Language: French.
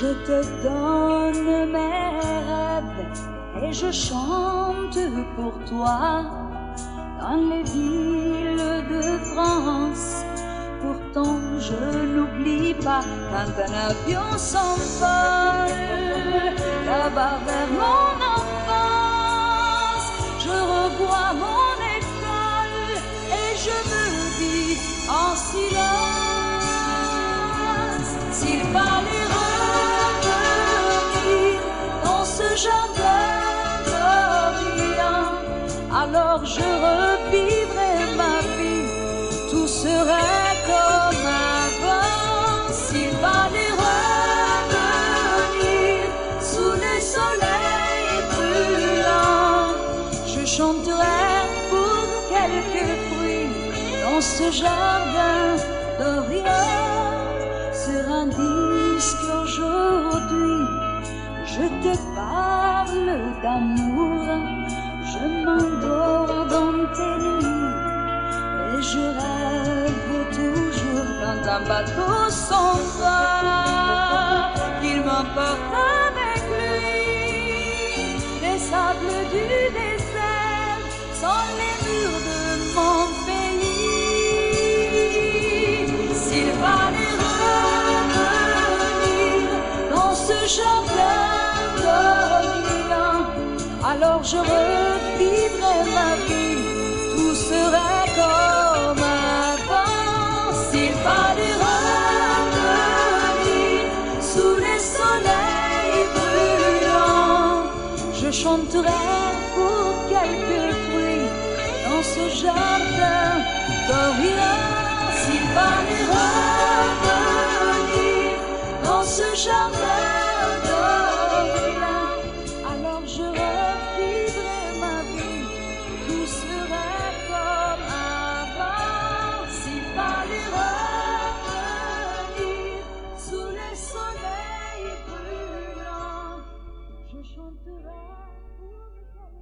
Je te donne mes rêves et je chante pour toi dans les villes de France. Pourtant je n'oublie pas quand un avion s'envole là-bas vers mon enfance. Je revois mon école et je me dis en silence s'il fallait revenir dans ce jardin d'Orient, alors je revivrais ma vie, tout serait je chanterais pour quelques fruits dans ce jardin d'Orient. Sur un disque aujourd'hui, je te parle d'amour, je m'endors dans tes nuits et je rêve toujours quand un bateau s'en va, qu'il m'emporte alors je revivrais ma vie, tout serait comme avant. S'il fallait revenir sous les soleils brûlants, je chanterais pour quelques fruits dans ce jardin d'Orient. S'il fallait revenir dans ce jardin dark wood